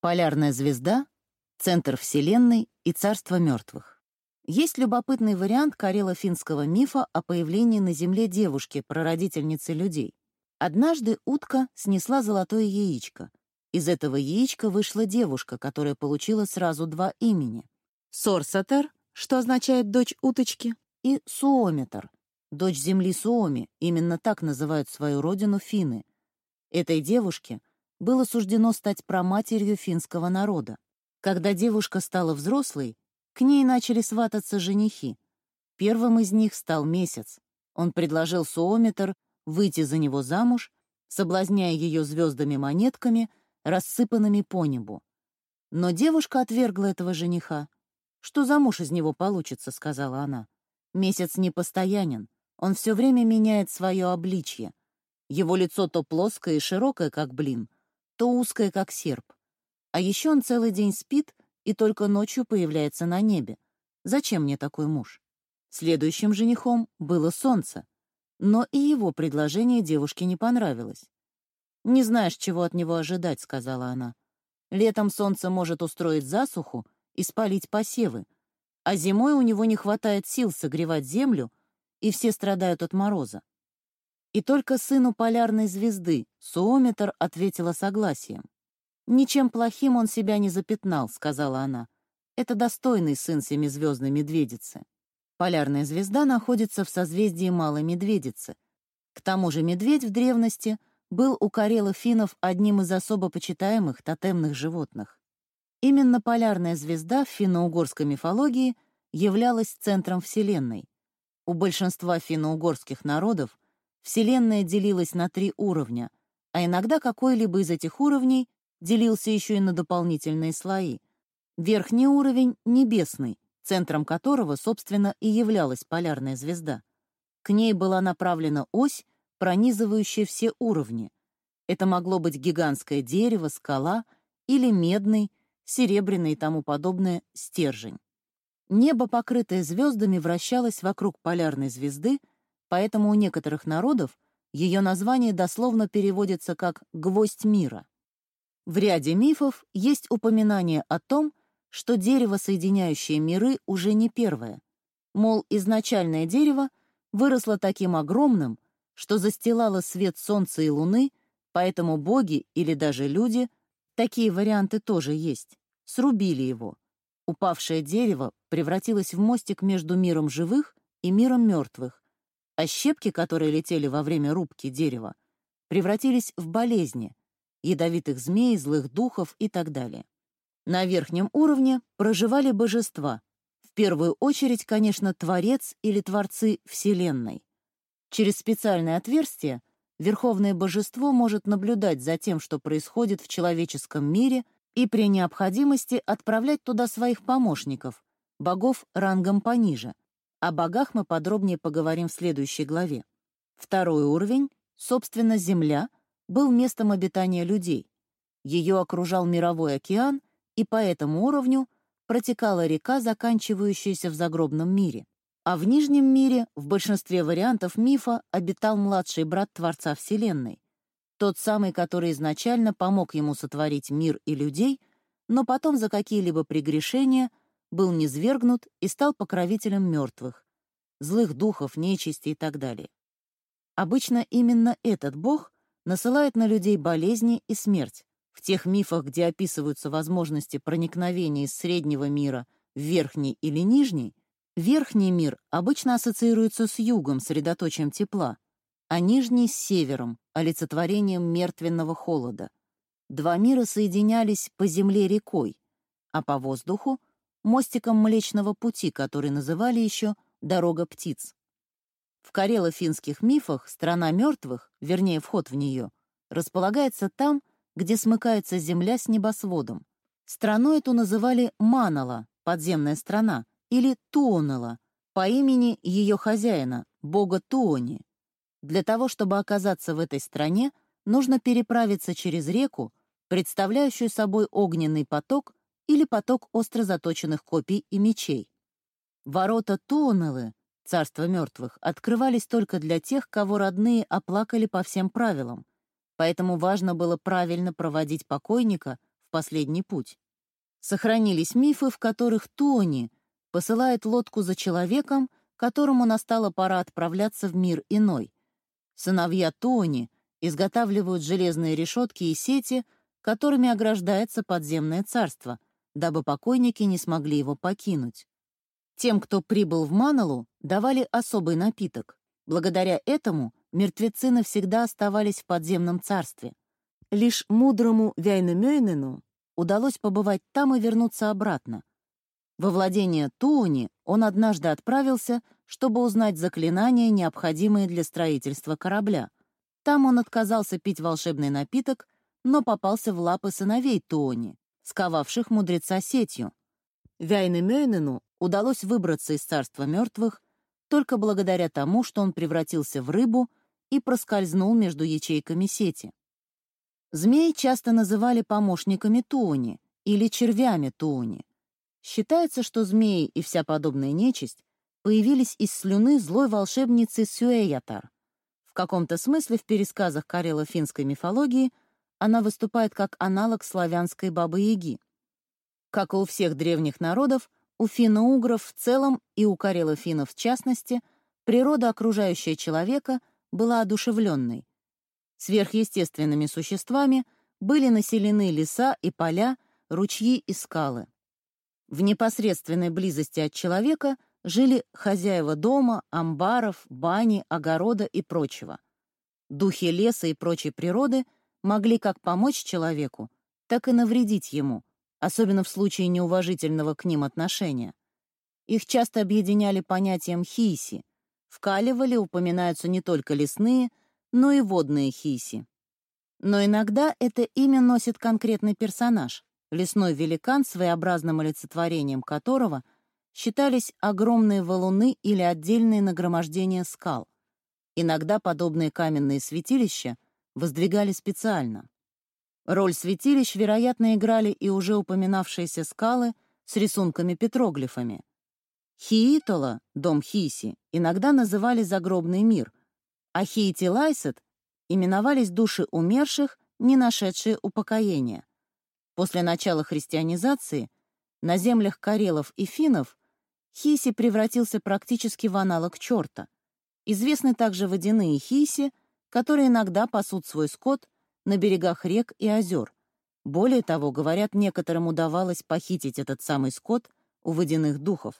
Полярная звезда, центр Вселенной и царство мертвых. Есть любопытный вариант карело-финского мифа о появлении на Земле девушки, прародительницы людей. Однажды утка снесла золотое яичко. Из этого яичка вышла девушка, которая получила сразу два имени. Сорсатер, что означает «дочь уточки», и Суометр, дочь земли Суоми, именно так называют свою родину финны. Этой девушке было суждено стать праматерью финского народа. Когда девушка стала взрослой, к ней начали свататься женихи. Первым из них стал Месяц. Он предложил Суометр выйти за него замуж, соблазняя ее звездами-монетками, рассыпанными по небу. Но девушка отвергла этого жениха. «Что за муж из него получится?» — сказала она. «Месяц непостоянен, он все время меняет свое обличье. Его лицо то плоское и широкое, как блин, то узкое, как серп. А еще он целый день спит и только ночью появляется на небе. Зачем мне такой муж? Следующим женихом было солнце. Но и его предложение девушке не понравилось. «Не знаешь, чего от него ожидать», — сказала она. «Летом солнце может устроить засуху и спалить посевы, а зимой у него не хватает сил согревать землю, и все страдают от мороза. И только сыну полярной звезды Суометр ответила согласием. «Ничем плохим он себя не запятнал», — сказала она. «Это достойный сын семизвездной медведицы. Полярная звезда находится в созвездии Малой Медведицы. К тому же медведь в древности был у карелов-финнов одним из особо почитаемых тотемных животных. Именно полярная звезда в финно-угорской мифологии являлась центром Вселенной. У большинства финно-угорских народов Вселенная делилась на три уровня, а иногда какой-либо из этих уровней делился еще и на дополнительные слои. Верхний уровень — небесный, центром которого, собственно, и являлась полярная звезда. К ней была направлена ось, пронизывающая все уровни. Это могло быть гигантское дерево, скала или медный, серебряный и тому подобное стержень. Небо, покрытое звездами, вращалось вокруг полярной звезды — поэтому у некоторых народов ее название дословно переводится как «гвоздь мира». В ряде мифов есть упоминание о том, что дерево, соединяющее миры, уже не первое. Мол, изначальное дерево выросло таким огромным, что застилало свет солнца и луны, поэтому боги или даже люди, такие варианты тоже есть, срубили его. Упавшее дерево превратилось в мостик между миром живых и миром мертвых, а щепки, которые летели во время рубки дерева, превратились в болезни, ядовитых змей, злых духов и так далее. На верхнем уровне проживали божества, в первую очередь, конечно, Творец или Творцы Вселенной. Через специальное отверстие Верховное Божество может наблюдать за тем, что происходит в человеческом мире, и при необходимости отправлять туда своих помощников, богов рангом пониже — о богах мы подробнее поговорим в следующей главе. Второй уровень, собственно, Земля, был местом обитания людей. Ее окружал мировой океан, и по этому уровню протекала река, заканчивающаяся в загробном мире. А в Нижнем мире, в большинстве вариантов мифа, обитал младший брат Творца Вселенной, тот самый, который изначально помог ему сотворить мир и людей, но потом за какие-либо прегрешения — был низвергнут и стал покровителем мертвых, злых духов, нечисти и так далее. Обычно именно этот бог насылает на людей болезни и смерть. В тех мифах, где описываются возможности проникновения из среднего мира в верхний или нижний, верхний мир обычно ассоциируется с югом, средоточием тепла, а нижний — с севером, олицетворением мертвенного холода. Два мира соединялись по земле рекой, а по воздуху мостиком Млечного Пути, который называли еще «Дорога птиц». В карело-финских мифах страна мертвых, вернее, вход в нее, располагается там, где смыкается земля с небосводом. Страну эту называли Манала, подземная страна, или Туонала, по имени ее хозяина, бога Туони. Для того, чтобы оказаться в этой стране, нужно переправиться через реку, представляющую собой огненный поток или поток остро заточенных копий и мечей. Ворота Туонелы, царство мертвых, открывались только для тех, кого родные оплакали по всем правилам, поэтому важно было правильно проводить покойника в последний путь. Сохранились мифы, в которых Тони посылает лодку за человеком, которому настала пора отправляться в мир иной. Сыновья Тони изготавливают железные решетки и сети, которыми ограждается подземное царство, дабы покойники не смогли его покинуть. Тем, кто прибыл в Маналу, давали особый напиток. Благодаря этому мертвецы навсегда оставались в подземном царстве. Лишь мудрому Вяйнемёйнену удалось побывать там и вернуться обратно. Во владение Туони он однажды отправился, чтобы узнать заклинания, необходимые для строительства корабля. Там он отказался пить волшебный напиток, но попался в лапы сыновей Туони, сковавших мудреца сетью. Вяйнемёйнену удалось выбраться из царства мертвых только благодаря тому, что он превратился в рыбу и проскользнул между ячейками сети. Змей часто называли помощниками Туони или червями Туони. Считается, что змеи и вся подобная нечисть появились из слюны злой волшебницы Сюэятар. В каком-то смысле в пересказах карело-финской мифологии она выступает как аналог славянской бабы-яги. Как и у всех древних народов, у финно-угров в целом и у карело-финнов в частности, природа, окружающая человека, была одушевленной. Сверхъестественными существами были населены леса и поля, ручьи и скалы. В непосредственной близости от человека жили хозяева дома, амбаров, бани, огорода и прочего. Духи леса и прочей природы могли как помочь человеку, так и навредить ему, особенно в случае неуважительного к ним отношения. Их часто объединяли понятием хиси. В Калевале упоминаются не только лесные, но и водные хиси. Но иногда это имя носит конкретный персонаж, лесной великан, своеобразным олицетворением которого считались огромные валуны или отдельные нагромождения скал. Иногда подобные каменные святилища воздвигали специально. Роль святилищ, вероятно, играли и уже упоминавшиеся скалы с рисунками-петроглифами. Хийтола, дом Хийси, иногда называли загробный мир, а хийтолайсет именовались души умерших, не нашедшие упокоения. После начала христианизации на землях карелов и финнов Хиси превратился практически в аналог черта. Известны также водяные хиси, которые иногда пасут свой скот на берегах рек и озер. Более того, говорят, некоторым удавалось похитить этот самый скот у водяных духов.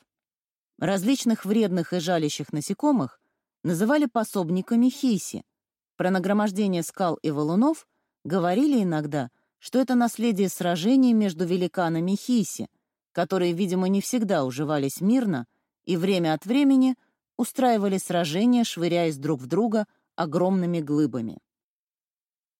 Различных вредных и жалящих насекомых называли пособниками хиси. Про нагромождение скал и валунов говорили иногда, что это наследие сражений между великанами хиси, которые, видимо, не всегда уживались мирно и время от времени устраивали сражения, швыряясь друг в друга огромными глыбами.